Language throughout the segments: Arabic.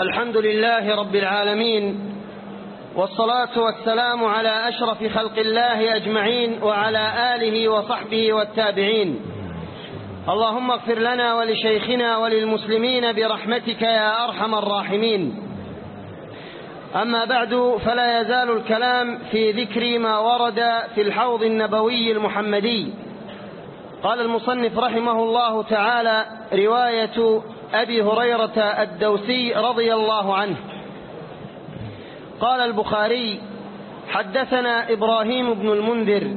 الحمد لله رب العالمين والصلاة والسلام على أشرف خلق الله أجمعين وعلى آله وصحبه والتابعين. اللهم اغفر لنا ولشيخنا وللمسلمين برحمتك يا أرحم الراحمين. أما بعد فلا يزال الكلام في ذكر ما ورد في الحوض النبوي المحمدي. قال المصنف رحمه الله تعالى رواية أبي هريرة الدوسي رضي الله عنه. قال البخاري حدثنا إبراهيم بن المنذر.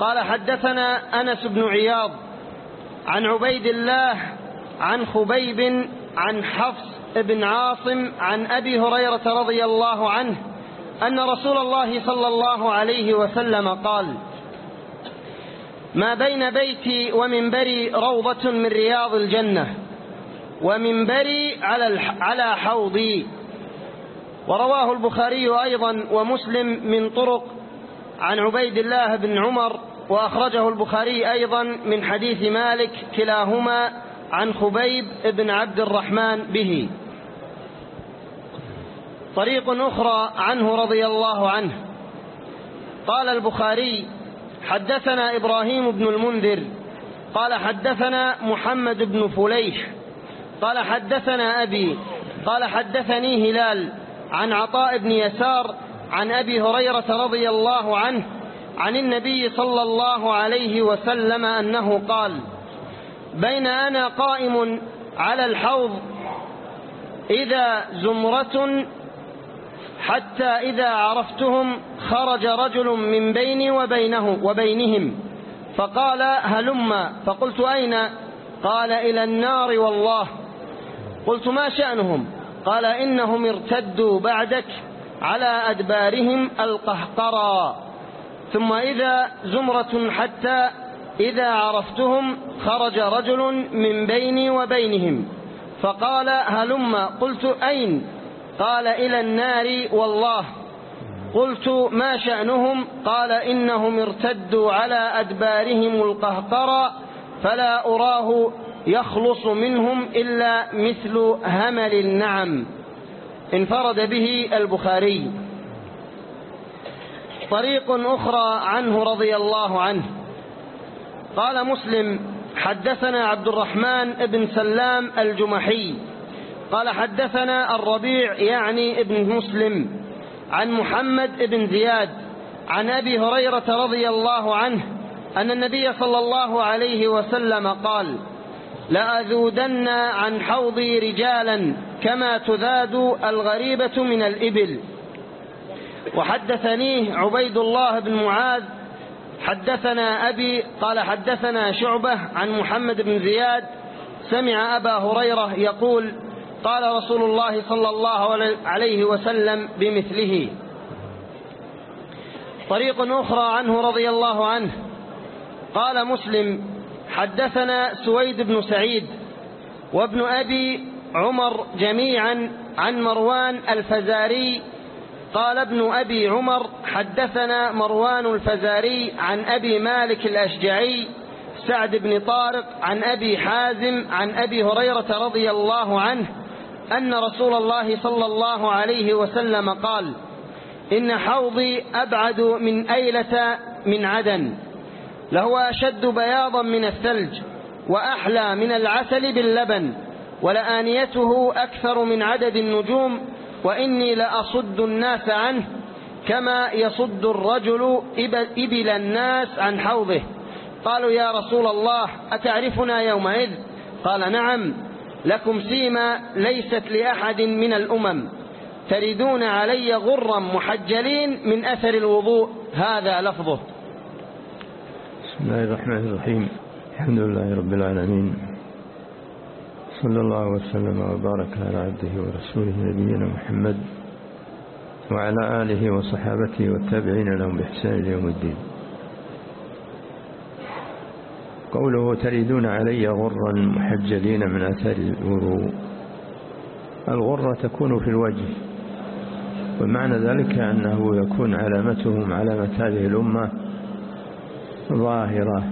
قال حدثنا أنس بن عياض عن عبيد الله عن خبيب عن حفص بن عاصم عن أبي هريرة رضي الله عنه أن رسول الله صلى الله عليه وسلم قال ما بين بيتي ومنبري روضة من رياض الجنة. ومنبري على على حوضي. ورواه البخاري أيضا ومسلم من طرق عن عبيد الله بن عمر وأخرجه البخاري أيضا من حديث مالك كلاهما عن خبيب بن عبد الرحمن به. طريق أخرى عنه رضي الله عنه. قال البخاري حدثنا إبراهيم بن المنذر قال حدثنا محمد بن فليح قال حدثنا أبي قال حدثني هلال عن عطاء بن يسار عن أبي هريرة رضي الله عنه عن النبي صلى الله عليه وسلم أنه قال بين أنا قائم على الحوض إذا زمرة حتى إذا عرفتهم خرج رجل من بيني وبينه وبينهم فقال هلم فقلت أين؟ قال إلى النار والله قلت ما شأنهم؟ قال إنهم ارتدوا بعدك على أدبارهم القهقرى. ثم إذا زمرة حتى إذا عرفتهم خرج رجل من بيني وبينهم. فقال هلم قلت أين؟ قال إلى النار والله. قلت ما شأنهم؟ قال إنهم ارتدوا على أدبارهم القهقرى فلا أراه يخلص منهم إلا مثل همل النعم انفرد به البخاري. طريق أخرى عنه رضي الله عنه. قال مسلم حدثنا عبد الرحمن بن سلام الجمحي. قال حدثنا الربيع يعني ابن مسلم عن محمد بن زياد عن أبي هريرة رضي الله عنه أن النبي صلى الله عليه وسلم قال لأذودن عن حوضي رجالا كما تذاد الغريبة من الإبل. وحدثنيه عبيد الله بن معاذ حدثنا أبي قال حدثنا شعبة عن محمد بن زياد سمع أبا هريرة يقول قال رسول الله صلى الله عليه وسلم بمثله. طريق أخرى عنه رضي الله عنه. قال مسلم حدثنا سويد بن سعيد وابن أبي عمر جميعا عن مروان الفزاري قال ابن أبي عمر حدثنا مروان الفزاري عن أبي مالك الأشجعي سعد بن طارق عن أبي حازم عن أبي هريرة رضي الله عنه أن رسول الله صلى الله عليه وسلم قال إن حوضي أبعد من أيلة من عدن. لهو أشد بياضا من الثلج وأحلى من العسل باللبن ولآنيته أكثر من عدد النجوم وإني لأصد الناس عنه كما يصد الرجل إبل الناس عن حوضه. قالوا يا رسول الله أتعرفنا يومئذ؟ قال نعم لكم سيما ليست لأحد من الأمم. تردون علي غرا محجلين من أثر الوضوء؟ هذا لفظه. بسم الله الرحمن الرحيم. الحمد لله رب العالمين. صلى الله وسلم وبارك على عبده ورسوله نبينا محمد وعلى آله وصحابته والتابعين لهم بإحسان اليوم الدين. قوله تريدون علي غرا محجلين من أثار الوضوء. الغرة تكون في الوجه ومعنى ذلك أنه يكون علامتهم علامة هذه الأمة ظاهرة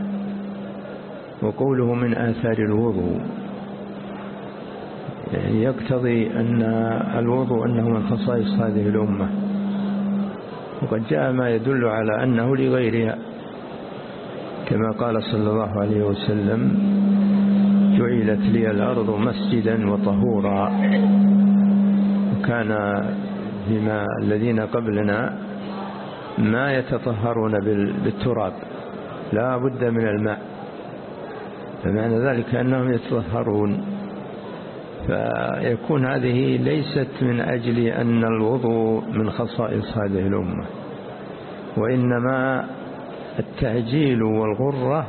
وقوله من آثار الوضوء. يقتضي أن الوضوء أنه من خصائص هذه الأمة. وقد جاء ما يدل على أنه لغيرها. كما قال صلى الله عليه وسلم جعلت لي الأرض مسجدا وطهورا. وكان بما الذين قبلنا ما يتطهرون بالتراب. لا بد من الماء. فمعنى ذلك أنهم يتطهرون. فيكون هذه ليست من أجل أن الوضوء من خصائص هذه الأمة وإنما التعجيل والغرة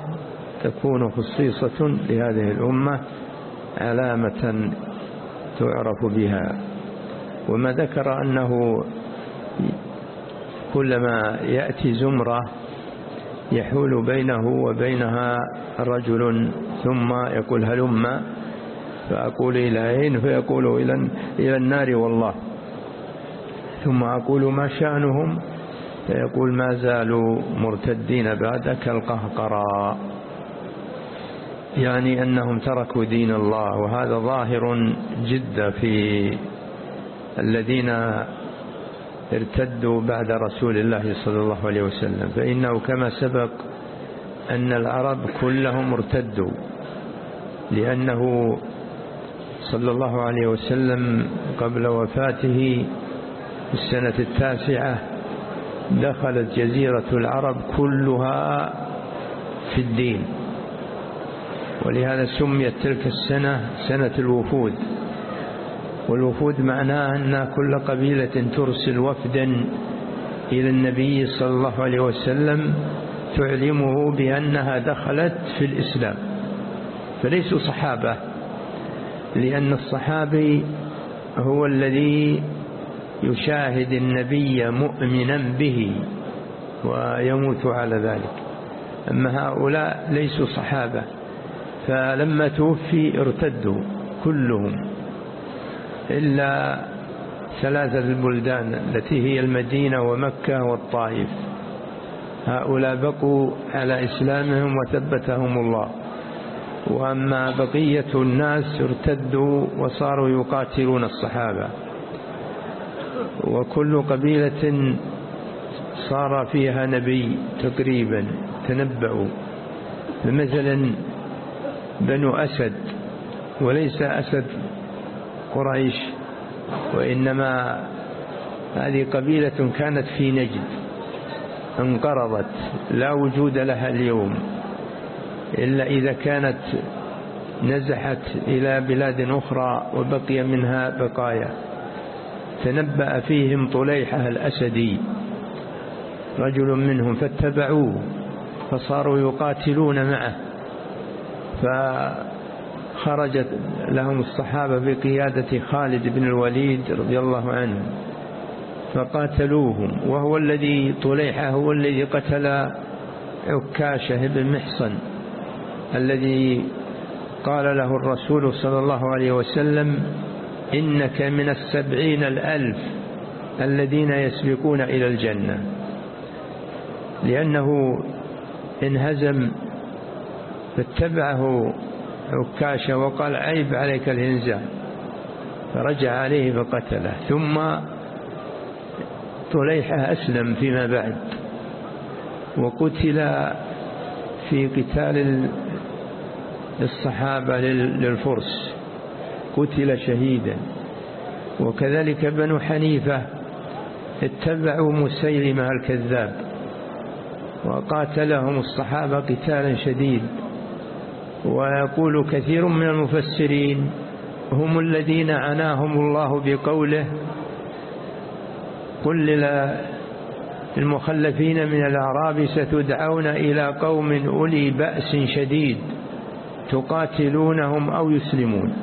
تكون خصيصة لهذه الأمة علامة تعرف بها. وما ذكر أنه كلما يأتي زمرة يحول بينه وبينها رجل ثم يقول هلم؟ فأقول إلى أين؟ فيقول إلى, النار والله. ثم أقول ما شأنهم؟ فيقول ما زالوا مرتدين بعد كالقهقراء يعني أنهم تركوا دين الله وهذا ظاهر جدا في الذين ارتدوا بعد رسول الله صلى الله عليه وسلم. فإنه كما سبق أن العرب كلهم ارتدوا لأنه صلى الله عليه وسلم قبل وفاته في السنة التاسعة دخلت جزيرة العرب كلها في الدين. ولهذا سميت تلك السنة سنة الوفود. والوفود معناه أن كل قبيلة ترسل وفدا إلى النبي صلى الله عليه وسلم تعلمه بأنها دخلت في الإسلام. فليسوا صحابة لأن الصحابي هو الذي يشاهد النبي مؤمنا به ويموت على ذلك. أما هؤلاء ليسوا صحابة فلما توفي ارتدوا كلهم. إلا ثلاثة البلدان التي هي المدينة ومكة والطائف. هؤلاء بقوا على إسلامهم وثبتهم الله. وأما بقية الناس ارتدوا وصاروا يقاتلون الصحابة. وكل قبيلة صار فيها نبي تقريبا تنبأوا. فمثلا بنو أسد وليس أسد قريش وإنما هذه قبيلة كانت في نجد انقرضت لا وجود لها اليوم إلا إذا كانت نزحت إلى بلاد أخرى وبقي منها بقايا. تنبأ فيهم طليحة الأسدي رجل منهم فاتبعوه فصاروا يقاتلون معه فخرجت لهم الصحابة بقيادة خالد بن الوليد رضي الله عنه فقاتلوهم وهو الذي طليحة هو الذي قتل عكاشة بن محصن الذي قال له الرسول صلى الله عليه وسلم إنك من السبعين الألف الذين يسبقون إلى الجنة. لأنه انهزم فاتبعه عكاشة وقال عيب عليك الهنزام فرجع عليه فقتله. ثم طليحة أسلم فيما بعد. وقتل في قتال الصحابة للفرس. قتل شهيدا. وكذلك بنو حنيفة اتبعوا مسيلمة الكذاب. وقاتلهم الصحابة قتالا شديد. ويقول كثير من المفسرين هم الذين عناهم الله بقوله قل للمخلفين من الأعراب ستدعون إلى قوم أولي بأس شديد تقاتلونهم أو يسلمون.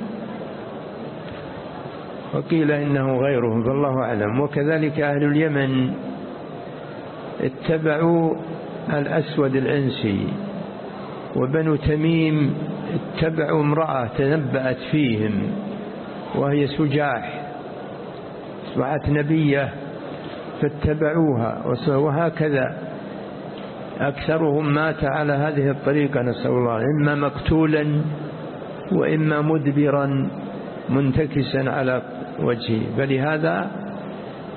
وقيل إنه غيرهم فالله أعلم. وكذلك أهل اليمن اتبعوا الأسود العنسي. وبنو تميم اتبعوا امرأة تنبأت فيهم وهي سجاح أصبحت نبية فاتبعوها وهكذا أكثرهم مات على هذه الطريقة نسأل الله إما مقتولا وإما مدبرا منتكسا على وجهه فلهذا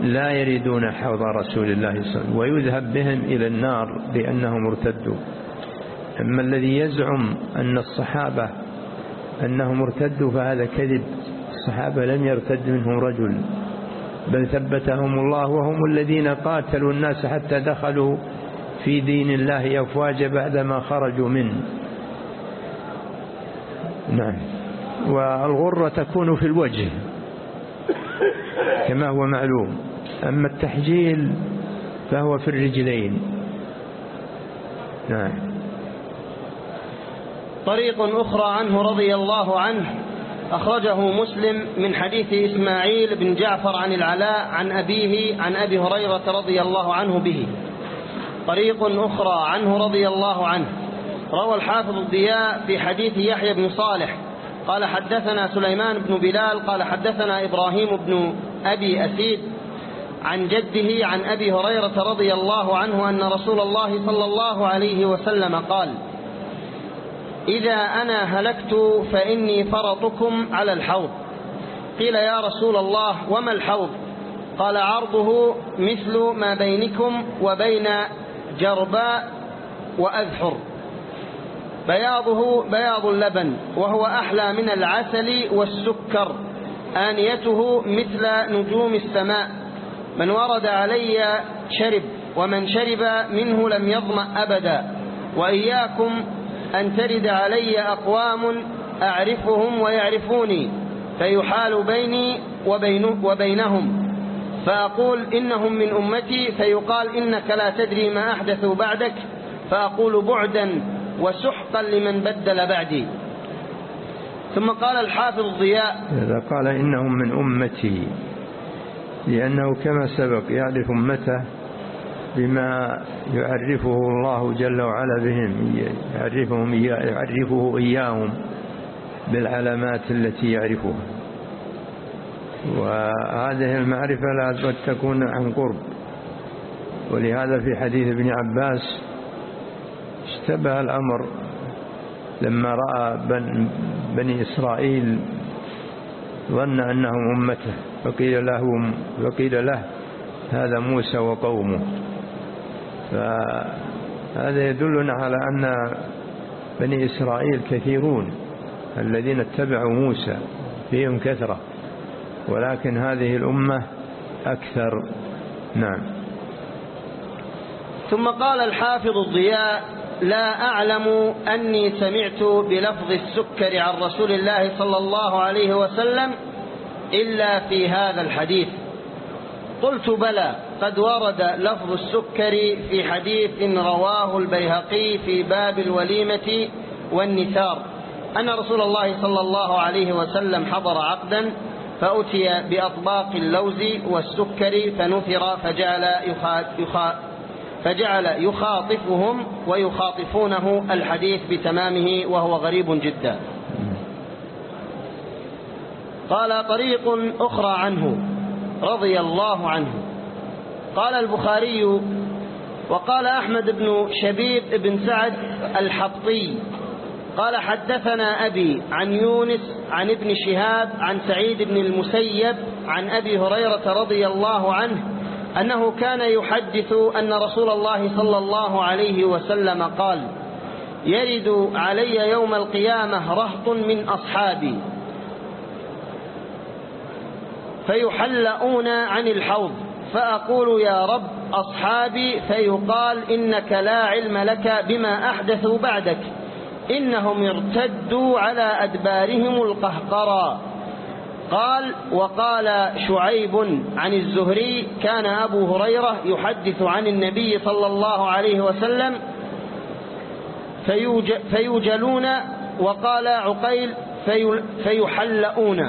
لا يريدون حوض رسول الله صلى الله عليه وسلم ويذهب بهم إلى النار لأنهم ارتدوا. أما الذي يزعم أن الصحابة أنهم ارتدوا فهذا كذب الصحابة لم يرتد منهم رجل بل ثبتهم الله وهم الذين قاتلوا الناس حتى دخلوا في دين الله أفواج بعدما خرجوا منه. نعم. والغرة تكون في الوجه كما هو معلوم. أما التحجيل فهو في الرجلين. نعم. طريق أخرى عنه رضي الله عنه أخرجه مسلم من حديث إسماعيل بن جعفر عن العلاء عن أبيه عن أبي هريرة رضي الله عنه به. طريق أخرى عنه رضي الله عنه. روى الحافظ الضياء في حديث يحيى بن صالح قال حدثنا سليمان بن بلال قال حدثنا إبراهيم بن أبي أسيد عن جده عن أبي هريرة رضي الله عنه أن رسول الله صلى الله عليه وسلم قال إذا أنا هلكت فإني فرطكم على الحوض. قيل يا رسول الله وما الحوض؟ قال عرضه مثل ما بينكم وبين جرباء وأذحر. بياضه بياض اللبن وهو أحلى من العسل والسكر. آنيته مثل نجوم السماء. من ورد علي شرب ومن شرب منه لم يظمأ أبدا. وإياكم أن ترد علي أقوام أعرفهم ويعرفوني فيحال بيني وبين وبينهم. فأقول إنهم من أمتي فيقال إنك لا تدري ما أحدثوا بعدك فأقول بعدا وسحقا لمن بدل بعدي. ثم قال الحافظ ضياء إذا قال إنهم من أمتي لأنه كما سبق يعرف أمته بما يعرفه الله جل وعلا بهم يعرفهم يعرفه إياهم بالعلامات التي يعرفها وهذه المعرفة لا تكون عن قرب. ولهذا في حديث ابن عباس اشتبه الأمر لما رأى بني إسرائيل ظن أنهم أمته فقيل له, فقيل له هذا موسى وقومه. فهذا يدلنا على أن بني إسرائيل كثيرون الذين اتبعوا موسى فيهم كثرة ولكن هذه الأمة أكثر. نعم. ثم قال الحافظ الضياء لا أعلم أني سمعت بلفظ السكر عن رسول الله صلى الله عليه وسلم إلا في هذا الحديث. قلت بلى. قد ورد لفظ السكر في حديث رواه البيهقي في باب الوليمة والنثار. أن رسول الله صلى الله عليه وسلم حضر عقدا فأتي بأطباق اللوز والسكر فنثر فجعل فجعل يخاطفهم ويخاطفونه الحديث بتمامه وهو غريب جدا. قال طريق أخرى عنه رضي الله عنه. قال البخاري وقال أحمد بن شبيب بن سعد الحطي قال حدثنا أبي عن يونس عن ابن شهاب عن سعيد بن المسيب عن أبي هريرة رضي الله عنه أنه كان يحدث أن رسول الله صلى الله عليه وسلم قال يرد علي يوم القيامة رهط من أصحابي فيحلؤون عن الحوض فأقول يا رب أصحابي فيقال إنك لا علم لك بما أحدثوا بعدك. إنهم ارتدوا على أدبارهم القهقرى قال وقال شعيب عن الزهري كان أبو هريرة يحدث عن النبي صلى الله عليه وسلم فيوجلون وقال عقيل فيحلؤون.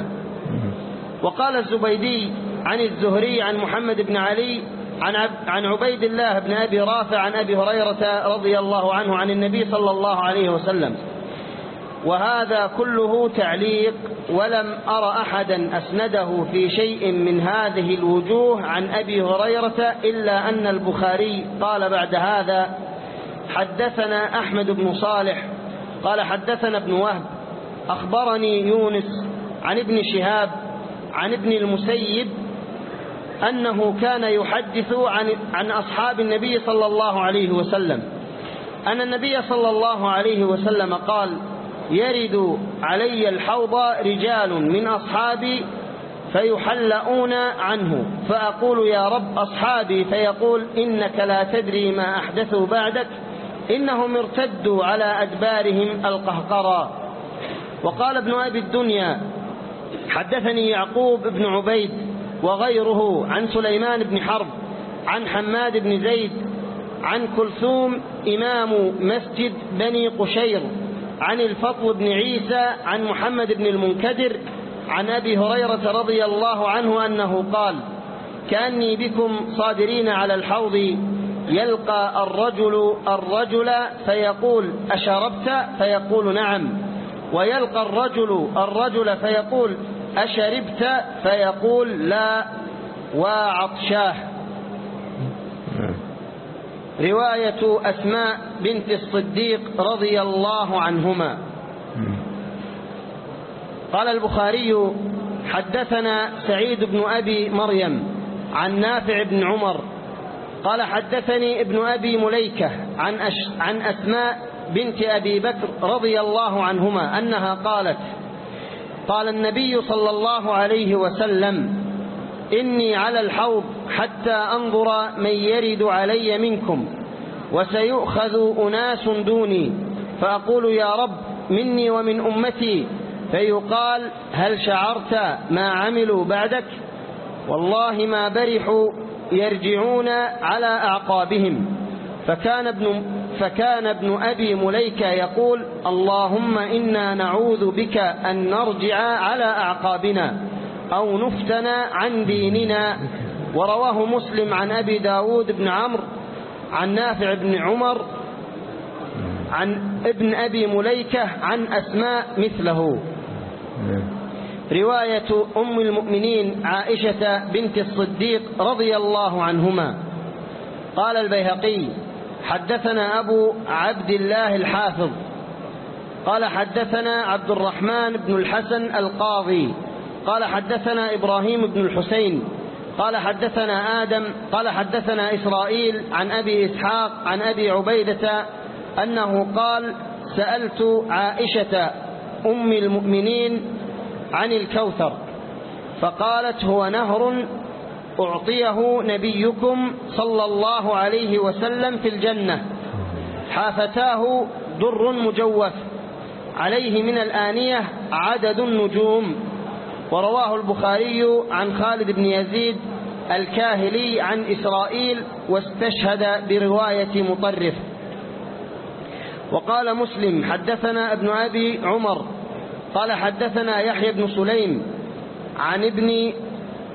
وقال الزبيدي عن الزهري عن محمد بن علي عن عن عبيد الله بن أبي رافع عن أبي هريرة رضي الله عنه عن النبي صلى الله عليه وسلم. وهذا كله تعليق ولم أر أحدا أسنده في شيء من هذه الوجوه عن أبي هريرة إلا أن البخاري قال بعد هذا حدثنا أحمد بن صالح قال حدثنا ابن وهب أخبرني يونس عن ابن شهاب عن ابن المسيب أنه كان يحدث عن, عن أصحاب النبي صلى الله عليه وسلم. أن النبي صلى الله عليه وسلم قال يرد علي الحوض رجال من أصحابي فيحلؤون عنه. فأقول يا رب أصحابي. فيقول إنك لا تدري ما أحدثوا بعدك. إنهم ارتدوا على أدبارهم القهقرى وقال ابن أبي الدنيا حدثني يعقوب بن عبيد وغيره عن سليمان بن حرب عن حماد بن زيد عن كلثوم إمام مسجد بني قشير عن الفضل بن عيسى عن محمد بن المنكدر عن أبي هريرة رضي الله عنه أنه قال كأني بكم صادرين على الحوض يلقى الرجل الرجل فيقول أشربت؟ فيقول نعم. ويلقى الرجل الرجل فيقول أشربت فيقول لا وعطشاه. رواية أسماء بنت الصديق رضي الله عنهما. قال البخاري حدثنا سعيد بن أبي مريم عن نافع بن عمر قال حدثني ابن أبي مليكة عن, أش عن أسماء بنت أبي بكر رضي الله عنهما أنها قالت قال النبي صلى الله عليه وسلم إني على الحوض حتى أنظر من يرد علي منكم وسيؤخذ أناس دوني فأقول يا رب مني ومن أمتي فيقال هل شعرت ما عملوا بعدك؟ والله ما برحوا يرجعون على أعقابهم. فكان ابن, فكان ابن أبي مليكة يقول اللهم إنا نعوذ بك أن نرجع على أعقابنا أو نفتن عن ديننا. ورواه مسلم عن أبي داود بن عمرو عن نافع بن عمر عن ابن أبي مليكة عن أسماء مثله. رواية أم المؤمنين عائشة بنت الصديق رضي الله عنهما. قال البيهقي حدثنا أبو عبد الله الحافظ. قال حدثنا عبد الرحمن بن الحسن القاضي. قال حدثنا إبراهيم بن الحسين. قال حدثنا آدم. قال حدثنا إسرائيل عن أبي إسحاق عن أبي عبيدة أنه قال سألت عائشة أم المؤمنين عن الكوثر فقالت هو نهر أعطيه نبيكم صلى الله عليه وسلم في الجنة. حافتاه در مجوف. عليه من الآنية عدد النجوم. ورواه البخاري عن خالد بن يزيد الكاهلي عن إسرائيل واستشهد برواية مطرف. وقال مسلم حدثنا ابن أبي عمر قال حدثنا يحيى بن سليم عن ابن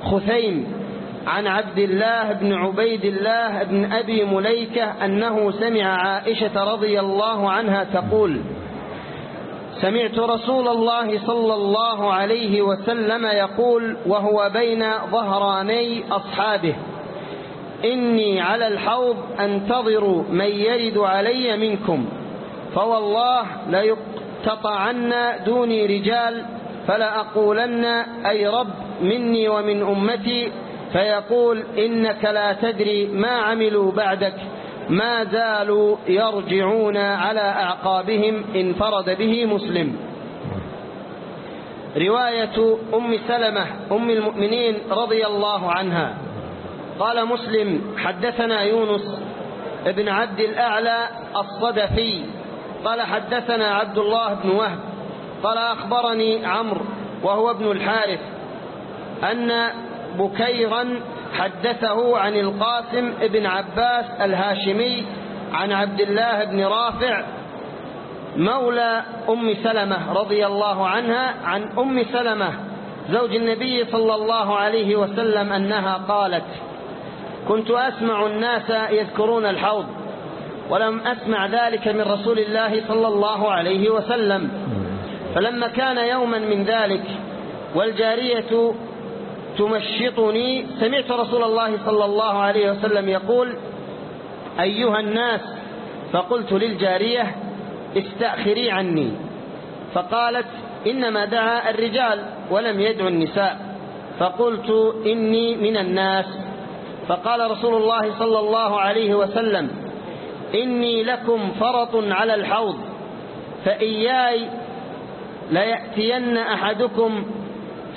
خثيم عن عبد الله بن عبيد الله بن أبي مليكة أنه سمع عائشة رضي الله عنها تقول سمعت رسول الله صلى الله عليه وسلم يقول وهو بين ظهراني أصحابه إني على الحوض أنتظر من يرد علي منكم فوالله ليقتطعن دوني رجال فلأقولن أي رب مني ومن أمتي فيقول إنك لا تدري ما عملوا بعدك ما زالوا يرجعون على أعقابهم انفرد به مسلم. رواية أم سلمة أم المؤمنين رضي الله عنها. قال مسلم حدثنا يونس ابن عبد الأعلى الصدفي. قال حدثنا عبد الله بن وهب. قال أخبرني عمرو وهو ابن الحارث أن بكيرا حدثه عن القاسم بن عباس الهاشمي عن عبد الله بن رافع مولى أم سلمة رضي الله عنها عن أم سلمة زوج النبي صلى الله عليه وسلم أنها قالت كنت أسمع الناس يذكرون الحوض ولم أسمع ذلك من رسول الله صلى الله عليه وسلم فلما كان يوما من ذلك والجارية تمشطني. سمعت رسول الله صلى الله عليه وسلم يقول أيها الناس فقلت للجارية استأخري عني. فقالت إنما دعا الرجال ولم يدعو النساء. فقلت إني من الناس. فقال رسول الله صلى الله عليه وسلم إني لكم فرط على الحوض فإياي ليأتين أحدكم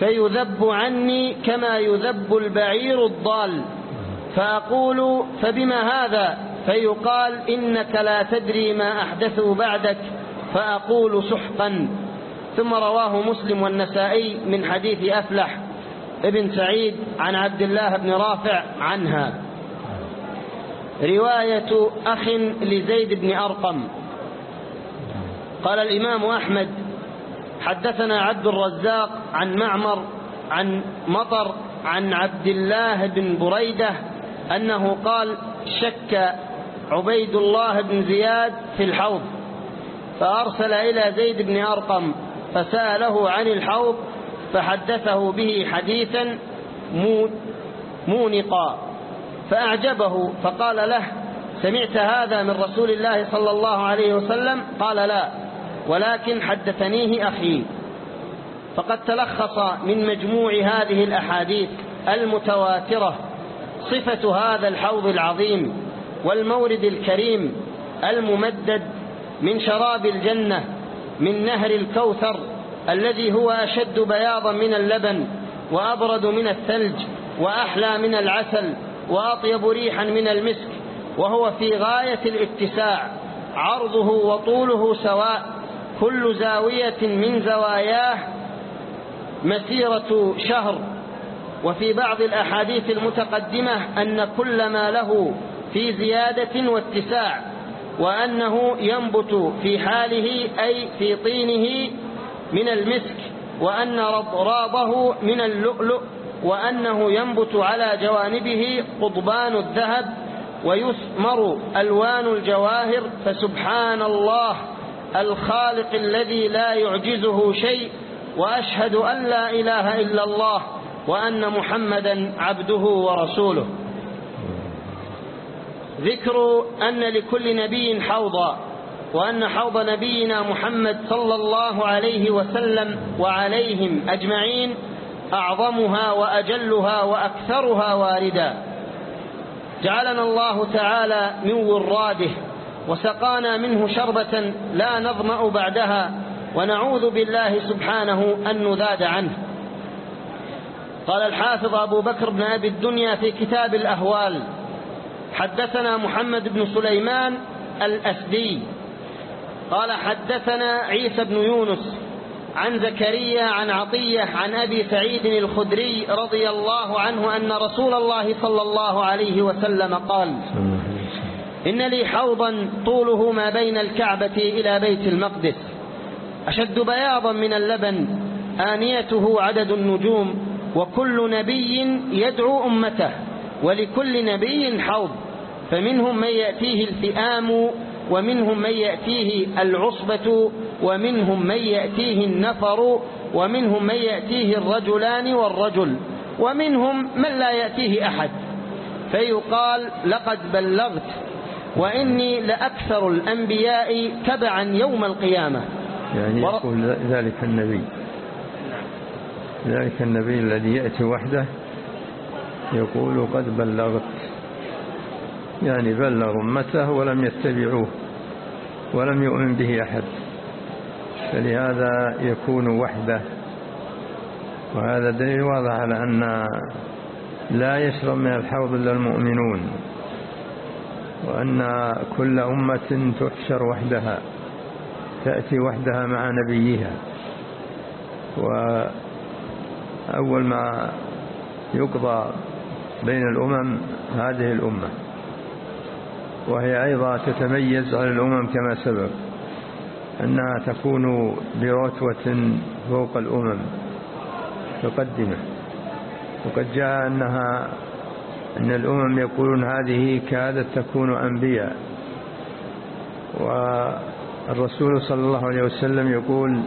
فيذب عني كما يذب البعير الضال. فأقول فبما هذا؟ فيقال إنك لا تدري ما أحدثوا بعدك. فأقول سحقا. ثم رواه مسلم والنسائي من حديث أفلح ابن سعيد عن عبد الله بن رافع عنها. رواية أخ لزيد بن أرقم. قال الإمام أحمد حدثنا عبد الرزاق عن معمر عن مطر عن عبد الله بن بريدة أنه قال شك عبيد الله بن زياد في الحوض فأرسل إلى زيد بن أرقم فسأله عن الحوض فحدثه به حديثا مونقا فأعجبه فقال له سمعت هذا من رسول الله صلى الله عليه وسلم؟ قال لا. ولكن حدثنيه أخي. فقد تلخص من مجموع هذه الأحاديث المتواترة صفة هذا الحوض العظيم والمورد الكريم الممدد من شراب الجنة من نهر الكوثر الذي هو أشد بياضا من اللبن وأبرد من الثلج وأحلى من العسل وأطيب ريحا من المسك وهو في غاية الاتساع عرضه وطوله سواء كل زاوية من زواياه مسيرة شهر. وفي بعض الأحاديث المتقدمة أن كل ما له في زيادة واتساع وأنه ينبت في حاله أي في طينه من المسك وأن رضرابه من اللؤلؤ وأنه ينبت على جوانبه قضبان الذهب ويثمر ألوان الجواهر فسبحان الله. الخالق الذي لا يعجزه شيء وأشهد أن لا إله إلا الله وأن محمدا عبده ورسوله. ذكر أن لكل نبي حوضا وأن حوض نبينا محمد صلى الله عليه وسلم وعليهم أجمعين أعظمها وأجلها وأكثرها واردا. جعلنا الله تعالى من وراده وسقانا منه شربة لا نظمأ بعدها ونعوذ بالله سبحانه أن نذاد عنه. قال الحافظ أبو بكر بن أبي الدنيا في كتاب الأهوال حدثنا محمد بن سليمان الأسدي. قال حدثنا عيسى بن يونس عن زكريا عن عطية عن أبي سعيد الخدري رضي الله عنه أن رسول الله صلى الله عليه وسلم قال إن لي حوضا طوله ما بين الكعبة إلى بيت المقدس. أشد بياضا من اللبن آنيته عدد النجوم وكل نبي يدعو أمته. ولكل نبي حوض. فمنهم من يأتيه الفئام ومنهم من يأتيه العصبة ومنهم من يأتيه النفر ومنهم من يأتيه الرجلان والرجل ومنهم من لا يأتيه أحد. فيقال لقد بلغت وإني لأكثر الأنبياء تبعا يوم القيامة. يعني يقول ذلك النبي. ذلك النبي الذي يأتي وحده يقول قد بلغت. يعني بلغ أمته ولم يتبعوه ولم يؤمن به أحد. فلهذا يكون وحده. وهذا دليل واضح على أن لا يشرب من الحوض إلا المؤمنون. وأن كل أمة تحشر وحدها تأتي وحدها مع نبيها. وأول ما يقضى بين الأمم هذه الأمة. وهي أيضا تتميز على الأمم كما سبق أنها تكون برتوة فوق الأمم مقدمة وقد جاء أنها أن الأمم يقولون هذه كادت تكون أنبياء. والرسول صلى الله عليه وسلم يقول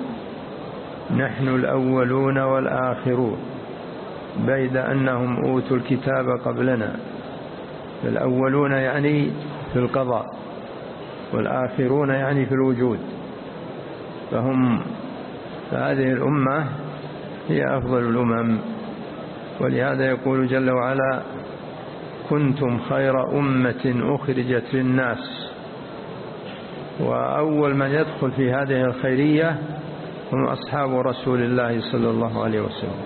نحن الأولون والآخرون بيد أنهم أوتوا الكتاب قبلنا. الأولون يعني في القضاء والآخرون يعني في الوجود. فهم فهذه الأمة هي أفضل الأمم. ولهذا يقول جل وعلا كنتم خير أمة أخرجت للناس. وأول من يدخل في هذه الخيرية هم أصحاب رسول الله صلى الله عليه وسلم.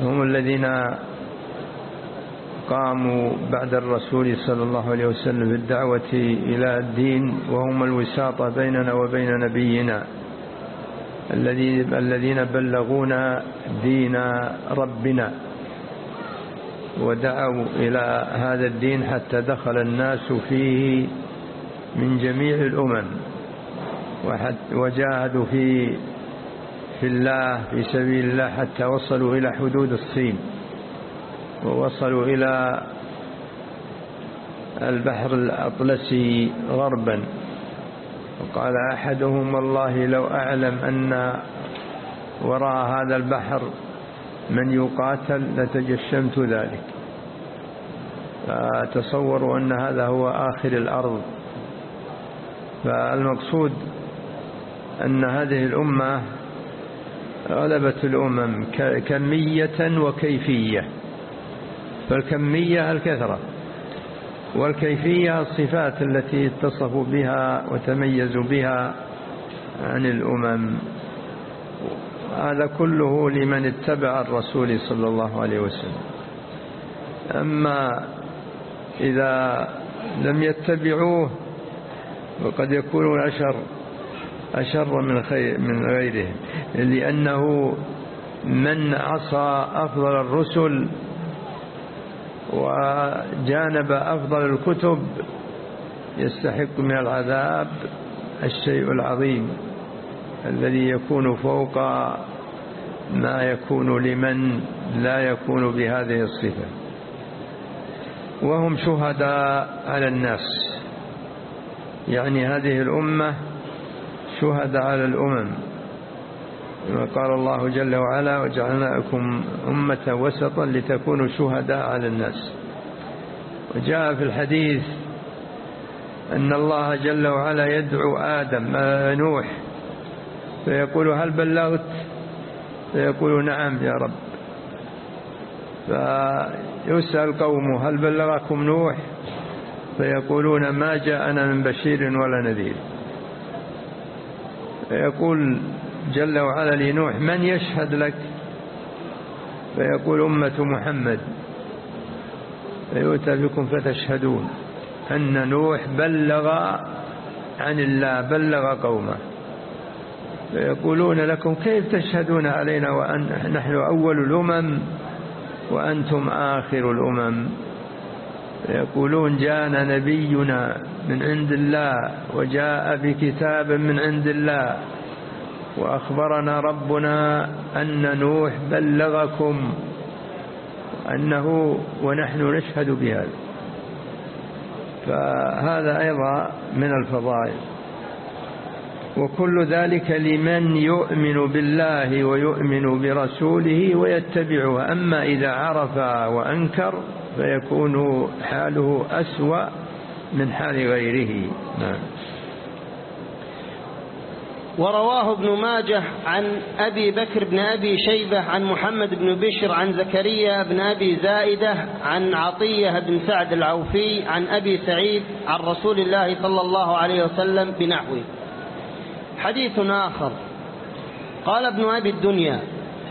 هم الذين قاموا بعد الرسول صلى الله عليه وسلم بالدعوة إلى الدين وهم الوساطة بيننا وبين نبينا. الذين بلغونا دين ربنا ودعوا إلى هذا الدين حتى دخل الناس فيه من جميع الأمم وجاهدوا في في الله في سبيل الله حتى وصلوا إلى حدود الصين ووصلوا إلى البحر الأطلسي غربا. وقال أحدهم والله لو أعلم أن وراء هذا البحر من يقاتل لتجشمت ذلك. فتصوروا أن هذا هو آخر الأرض. فالمقصود أن هذه الأمة غلبت الأمم كمية وكيفية. فالكمية الكثرة. والكيفية الصفات التي اتصفوا بها وتميزوا بها عن الأمم. هذا كله لمن اتبع الرسول صلى الله عليه وسلم. أما إذا لم يتبعوه وقد يكونون أشر أشر من, خير من غيرهم. لأنه من عصى أفضل الرسل وجانب أفضل الكتب يستحق من العذاب الشيء العظيم الذي يكون فوق ما يكون لمن لا يكون بهذه الصفة. وهم شهداء على الناس. يعني هذه الأمة شهداء على الأمم. كما قال الله جل وعلا وجعلناكم أمة وسطا لتكونوا شهداء على الناس. وجاء في الحديث أن الله جل وعلا يدعو آدم نوح فيقول هل بلغت؟ فيقول نعم يا رب. فيسأل قومه هل بلغكم نوح؟ فيقولون ما جاءنا من بشير ولا نذير. فيقول جل وعلا لنوح من يشهد لك؟ فيقول أمة محمد فيؤتى بكم فتشهدون أن نوح بلغ عن الله بلغ قومه. فيقولون لكم كيف تشهدون علينا ونحن أول الأمم وأنتم آخر الأمم. فيقولون جاءنا نبينا من عند الله وجاء بكتاب من عند الله وأخبرنا ربنا أن نوح بلغكم أنه ونحن نشهد بهذا. فهذا أيضا من الفضائل. وكل ذلك لمن يؤمن بالله ويؤمن برسوله ويتبعه. أما إذا عرف وأنكر فيكون حاله أسوأ من حال غيره. نعم. ورواه ابن ماجه عن أبي بكر بن أبي شيبة عن محمد بن بشر عن زكريا بن أبي زائدة عن عطية بن سعد العوفي عن أبي سعيد عن رسول الله صلى الله عليه وسلم بنحوه. حديث آخر. قال ابن أبي الدنيا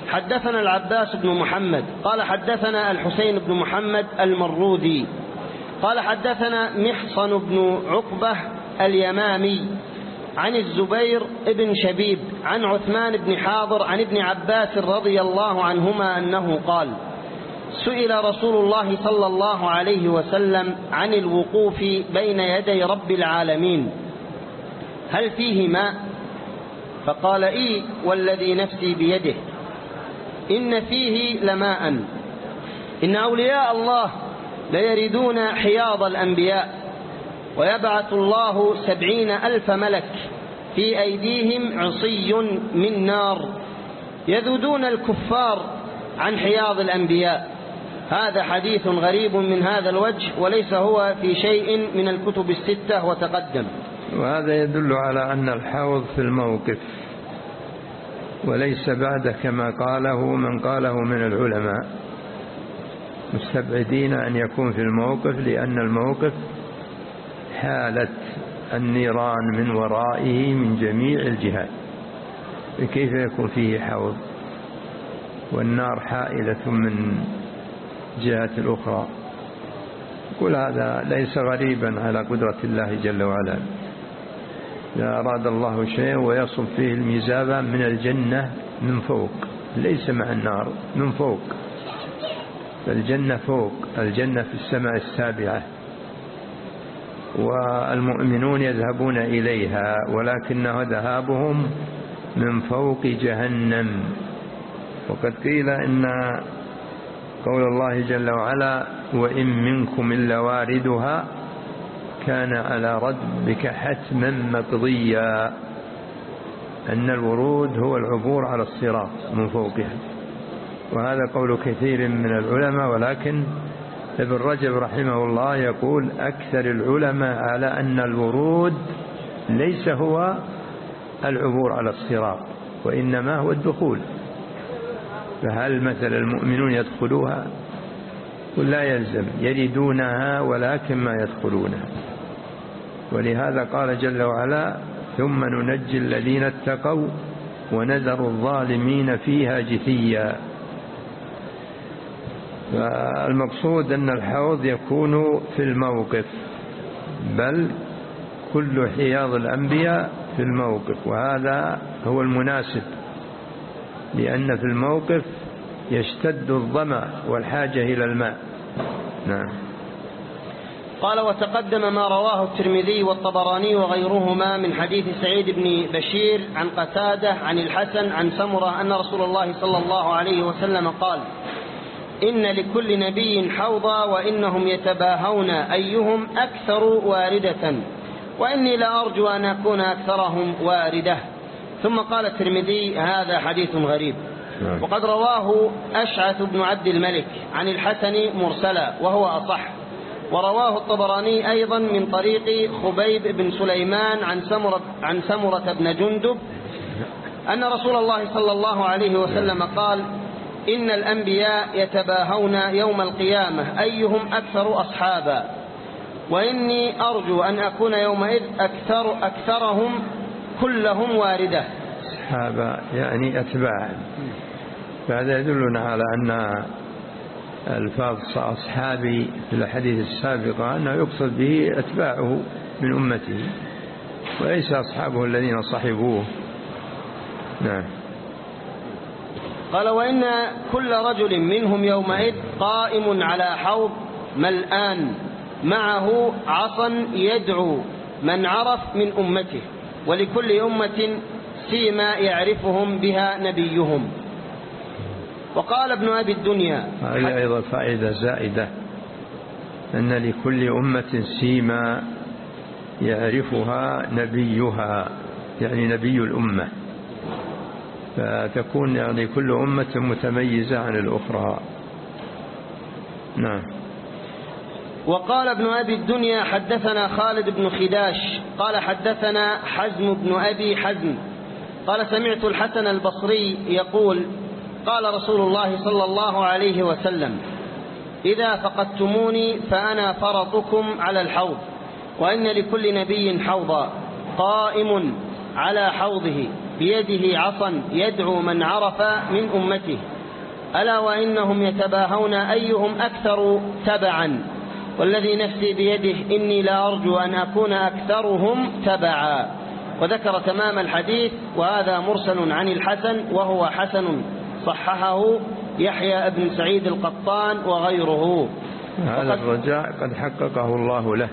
حدثنا العباس بن محمد قال حدثنا الحسين بن محمد المرودي قال حدثنا محصن بن عقبة اليمامي عن الزبير بن شبيب عن عثمان بن حاضر عن ابن عباس رضي الله عنهما أنه قال سئل رسول الله صلى الله عليه وسلم عن الوقوف بين يدي رب العالمين هل فيه ماء؟ فقال إي والذي نفسي بيده. إن فيه لماء. إن أولياء الله ليردون حياض الأنبياء. ويبعث الله سبعين ألف ملك في أيديهم عصي من نار يذودون الكفار عن حياض الأنبياء. هذا حديث غريب من هذا الوجه وليس هو في شيء من الكتب الستة وتقدم. وهذا يدل على أن الحوض في الموقف وليس بعد كما قاله من قاله من العلماء. مستبعدين أن يكون في الموقف لأن الموقف حالة النيران من ورائه من جميع الجهات كيف يكون فيه حوض؟ والنار حائلة من جهة الأخرى. كل هذا ليس غريبا على قدرة الله جل وعلا. إذا أراد الله شيء ويصب فيه الميزابة من الجنة من فوق ليس مع النار من فوق. فالجنة فوق الجنة في السماء السابعة. والمؤمنون يذهبون إليها ولكنه ذهابهم من فوق جهنم. وقد قيل إن قول الله جل وعلا وإن منكم إلا واردها كان على ربك حتما مقضيا أن الورود هو العبور على الصراط من فوقها. وهذا قول كثير من العلماء ولكن ابن رجب رحمه الله يقول أكثر العلماء على أن الورود ليس هو العبور على الصراط وإنما هو الدخول. فهل مثل المؤمنون يدخلوها؟ ولا يلزم يردونها ولكن ما يدخلونها. ولهذا قال جل وعلا ثم ننجي الذين اتقوا ونذر الظالمين فيها جثيا. فالمقصود أن الحوض يكون في الموقف بل كل حياض الأنبياء في الموقف وهذا هو المناسب لأن في الموقف يشتد الظمأ والحاجة إلى الماء. نعم. قال وتقدم ما رواه الترمذي والطبراني وغيرهما من حديث سعيد بن بشير عن قتادة عن الحسن عن سمرة أن رسول الله صلى الله عليه وسلم قال إن لكل نبي حوضا وإنهم يتباهون أيهم أكثر واردة. وإني لأرجو أن أكون أكثرهم واردة. ثم قال الترمذي هذا حديث غريب. نعم. وقد رواه أشعث بن عبد الملك عن الحسن مرسلا وهو أصح. ورواه الطبراني أيضا من طريق خبيب بن سليمان عن سمرة, عن سمرة بن جندب أن رسول الله صلى الله عليه وسلم قال إن الأنبياء يتباهون يوم القيامة أيهم أكثر أصحابا؟ وإني أرجو أن أكون يومئذ أكثر أكثرهم كلهم واردة. أصحابا يعني أتباع فهذا يدلنا على أن الفاظ أصحابي في الحديث السابقة أنه يقصد به أتباعه من أمته وليس أصحابه الذين صحبوه. نعم. قال وإن كل رجل منهم يومئذ قائم على حوض ملآن معه عصا يدعو من عرف من أمته ولكل أمة سيما يعرفهم بها نبيهم. وقال ابن أبي الدنيا هذه أيضا فائدة زائدة أن لكل أمة سيما يعرفها نبيها يعني نبي الأمة. فتكون يعني كل أمة متميزة عن الأخرى. نعم. وقال ابن أبي الدنيا حدثنا خالد بن خداش قال حدثنا حزم بن أبي حزم قال سمعت الحسن البصري يقول قال رسول الله صلى الله عليه وسلم إذا فقدتموني فأنا فرطكم على الحوض وإن لكل نبي حوضا قائم على حوضه بيده عصا يدعو من عرف من أمته. ألا وإنهم يتباهون أيهم أكثر تبعا؟ والذي نفسي بيده إني لا أرجو أن أكون أكثرهم تبعا. وذكر تمام الحديث وهذا مرسل عن الحسن وهو حسن صححه يحيى بن سعيد القطان وغيره. هذا الرجاء قد حققه الله له.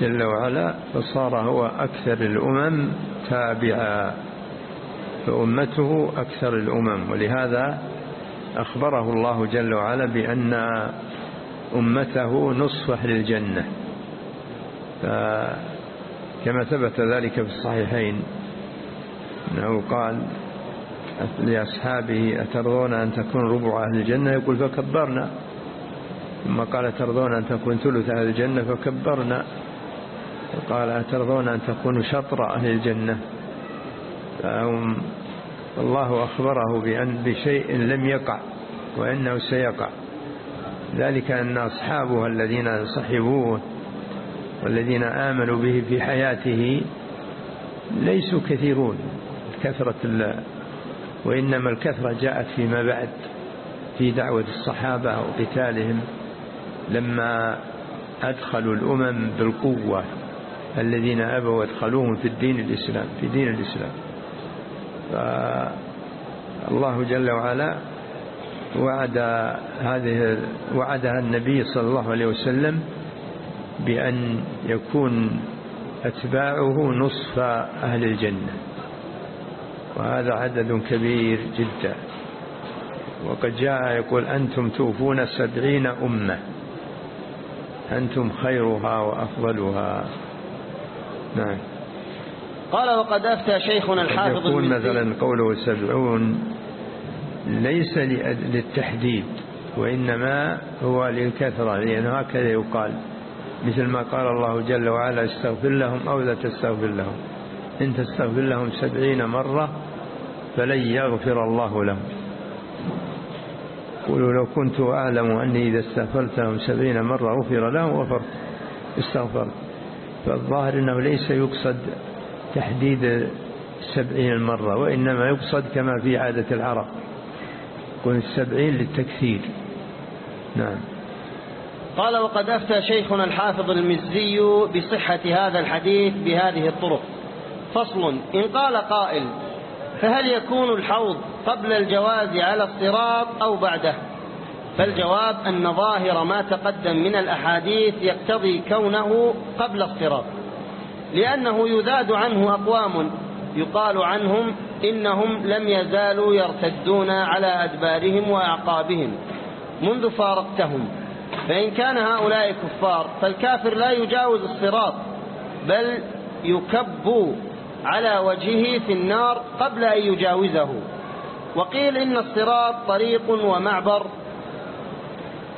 جل وعلا فصار هو أكثر الأمم تابعا فأمته أكثر الأمم. ولهذا أخبره الله جل وعلا بأن أمته نصف أهل الجنة. كما ثبت ذلك في الصحيحين أنه قال لأصحابه أترضون أن تكون ربع أهل الجنة؟ يقول فكبرنا. ثم قال ترضون أن تكون ثلث أهل الجنة؟ فكبرنا. قال أترضون أن تكونوا شطر أهل الجنة؟ فهم الله أخبره بأن بشيء لم يقع وأنه سيقع. ذلك أن أصحابه الذين صحبوه والذين آمنوا به في حياته ليسوا كثيرون كثرة الله وإنما الكثرة جاءت فيما بعد في دعوة الصحابة وقتالهم لما أدخلوا الأمم بالقوة. الذين أبوا أدخلوهم في الدين الإسلام في دين الإسلام. فالله جل وعلا وعد هذه وعدها النبي صلى الله عليه وسلم بأن يكون أتباعه نصف أهل الجنة. وهذا عدد كبير جدا. وقد جاء يقول أنتم توفون سبعين أمة. أنتم خيرها وأفضلها. نعم. قال وقد أفتى شيخنا الحافظ يكون مثلا قوله سبعون ليس للتحديد وإنما هو للكثرة لأنه هكذا يقال مثل ما قال الله جل وعلا استغفر لهم أو لا تستغفر لهم. إن تستغفر لهم سبعين مرة فلن يغفر الله لهم. قولوا لو كنت أعلم أني إذا استغفرت لهم سبعين مرة غفر لهم غفرت استغفرت. فالظاهر أنه ليس يقصد تحديد سبعين المرة وإنما يقصد كما في عادة العرب يكون السبعين للتكثير. نعم. قال وقد أفتى شيخنا الحافظ المزي بصحة هذا الحديث بهذه الطرق. فصل إن قال قائل فهل يكون الحوض قبل الجواز على الصراط أو بعده؟ فالجواب أن ظاهر ما تقدم من الأحاديث يقتضي كونه قبل الصراط لأنه يذاد عنه أقوام يقال عنهم إنهم لم يزالوا يرتدون على أدبارهم وأعقابهم منذ فارقتهم. فإن كان هؤلاء كفار فالكافر لا يجاوز الصراط بل يكب على وجهه في النار قبل أن يجاوزه. وقيل إن الصراط طريق ومعبر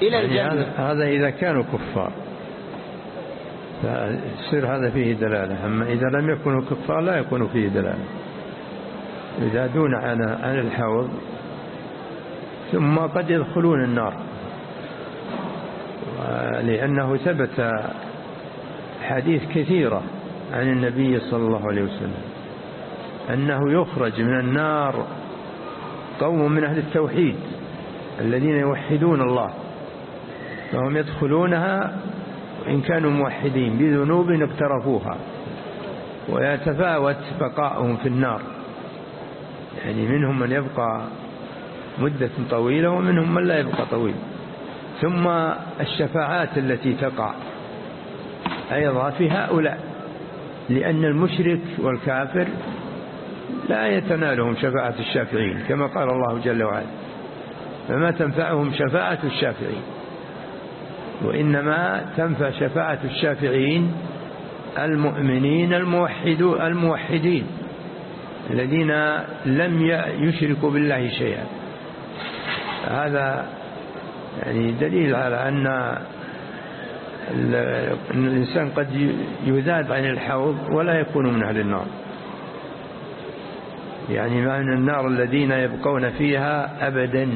إلى يعني الجنة. هذا إذا كانوا كفار. فيصير هذا فيه دلالة. أما إذا لم يكونوا كفار لا يكون فيه دلالة. إذا دون عن الحوض ثم قد يدخلون النار. لأنه ثبت حديث كثيرة عن النبي صلى الله عليه وسلم. أنه يخرج من النار قوم من أهل التوحيد الذين يوحدون الله. فهم يدخلونها إن كانوا موحدين بذنوب اقترفوها ويتفاوت بقاؤهم في النار. يعني منهم من يبقى مدة طويلة ومنهم من لا يبقى طويل. ثم الشفاعات التي تقع أيضا في هؤلاء لأن المشرك والكافر لا يتنالهم شفاعة الشافعين كما قال الله جل وعلا فما تنفعهم شفاعة الشافعين؟ وإنما تنفع شفاعة الشافعين المؤمنين الموحدين الذين لم يشركوا بالله شيئا. هذا يعني دليل على أن الإنسان قد يذاد عن الحوض ولا يكون من أهل النار. يعني من النار الذين يبقون فيها أبدا.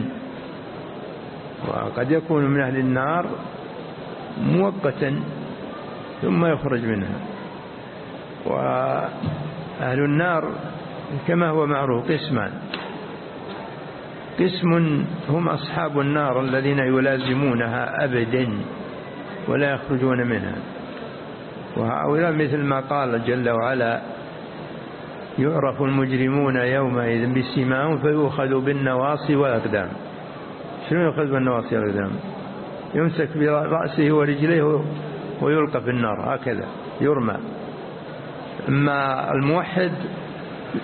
وقد يكون من أهل النار مؤقتا ثم يخرج منها. وأهل النار كما هو معروف قسمان. قسم هم أصحاب النار الذين يلازمونها أبدا ولا يخرجون منها. وهؤلاء مثل ما قال جل وعلا يعرف المجرمون يومئذ بسماهم فيؤخذ بالنواصي والأقدام. شنو يؤخذ بالنواصي والأقدام؟ يمسك برأسه ورجليه ويلقى في النار هكذا يرمى. أما الموحد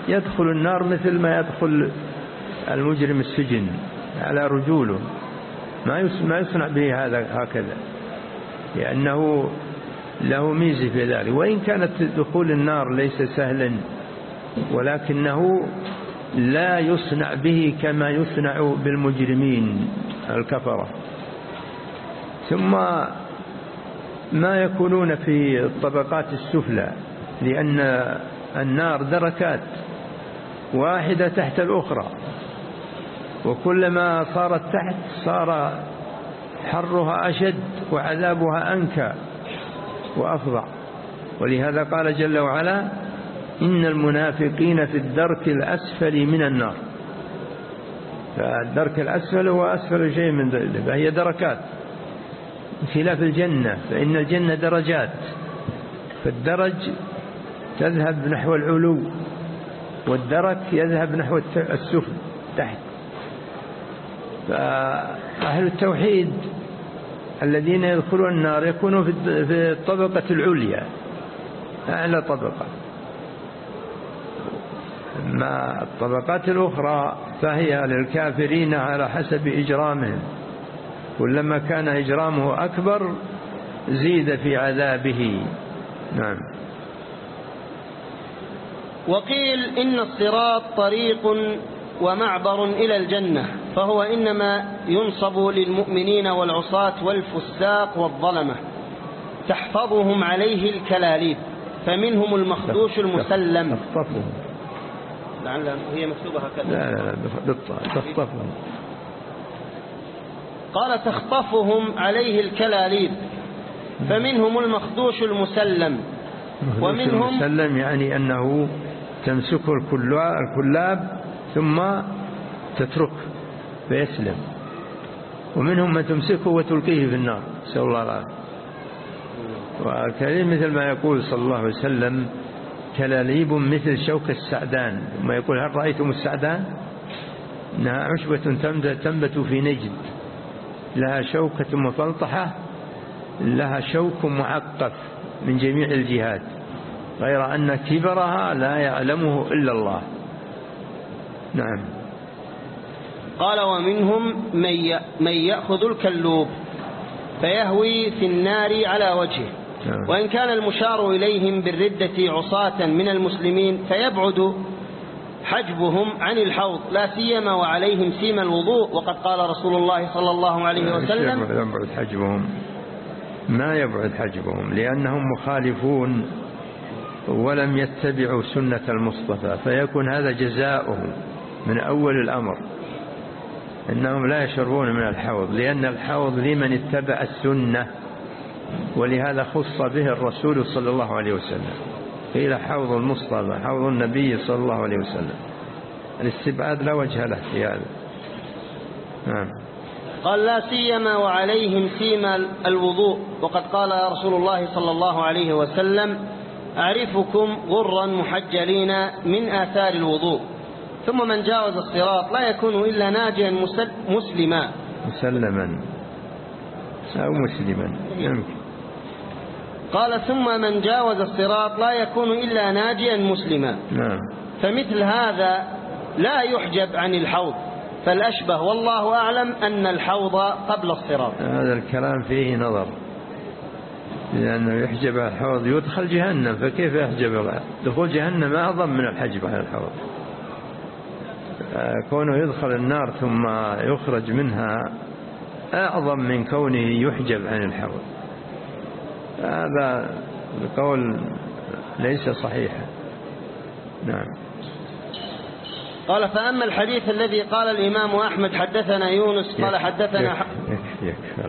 يدخل النار مثل ما يدخل المجرم السجن على رجوله. ما يصنع به هذا هكذا لأنه له ميزة في ذلك. وإن كانت دخول النار ليس سهلا ولكنه لا يصنع به كما يصنع بالمجرمين الكفرة. ثم ما يكونون في الطبقات السفلى لأن النار دركات واحدة تحت الأخرى وكلما صارت تحت صار حرها أشد وعذابها أنكى وأفظع. ولهذا قال جل وعلا إن المنافقين في الدرك الأسفل من النار. فالدرك الأسفل هو أسفل شيء من ذلك فهي دركات. خلاف الجنة فإن الجنة درجات فالدرج تذهب نحو العلو والدرك يذهب نحو السفل تحت. فأهل التوحيد الذين يدخلون النار يكونوا في الطبقة العليا أعلى طبقة. ما الطبقات الأخرى فهي للكافرين على حسب إجرامهم. كلما كان إجرامه أكبر زيد في عذابه. نعم. وقيل إن الصراط طريق ومعبر إلى الجنة فهو إنما ينصب للمؤمنين والعصاة والفساق والظلمة تحفظهم عليه الكلاليب فمنهم المخدوش المسلم. تخطفهم. لعل هي مكتوبة هكذا. لا لا لا تخطفهم. قال تخطفهم عليه الكلاليب فمنهم المخدوش المسلم ومنهم المسلم يعني أنه تمسكه الكلاب ثم تتركه فيسلم. ومنهم من تمسكه وتلقيه في النار. نسأل الله العافية. والكليم مثل ما يقول صلى الله عليه وسلم كلاليب مثل شوك السعدان. ثم يقول هل رأيتم السعدان؟ إنها عشبة تنبت في نجد. لها شوكة مفلطحة لها شوك معقف من جميع الجهات غير أن كبرها لا يعلمه إلا الله. نعم. قال ومنهم من يأخذ الكلوب فيهوي في النار على وجهه. نعم. وإن كان المشار إليهم بالردة عصاة من المسلمين فيبعد حجبهم عن الحوض لا سيما وعليهم سيم الوضوء. وقد قال رسول الله صلى الله عليه وسلم يبعد حجبهم. ما يبعد حجبهم؟ لأنهم مخالفون ولم يتبعوا سنة المصطفى فيكون هذا جزاؤه من أول الأمر. إنهم لا يشربون من الحوض لأن الحوض لمن اتبع السنة ولهذا خص به الرسول صلى الله عليه وسلم. قيل حوض المصطفى حوض النبي صلى الله عليه وسلم. الاستبعاد لا وجه له في هذا نعم. قال لا سيما وعليهم سيما الوضوء وقد قال رسول الله صلى الله عليه وسلم أعرفكم غرا محجلين من آثار الوضوء. ثم من جاوز الصراط لا يكون إلا ناجيا مسلما. مسلما. أو مسلما. يمكن. قال ثم من جاوز الصراط لا يكون إلا ناجيا مسلما. نعم. فمثل هذا لا يحجب عن الحوض. فالأشبه والله أعلم أن الحوض قبل الصراط. هذا الكلام فيه نظر. لأنه يحجب على الحوض يدخل جهنم. فكيف يحجب دخول جهنم؟ أعظم من الحجب على الحوض. كونه يدخل النار ثم يخرج منها أعظم من كونه يحجب عن الحوض. هذا القول ليس صحيحا. نعم. قال فأما الحديث الذي قال الإمام أحمد حدثنا يونس قال حدثنا يكفي يكفي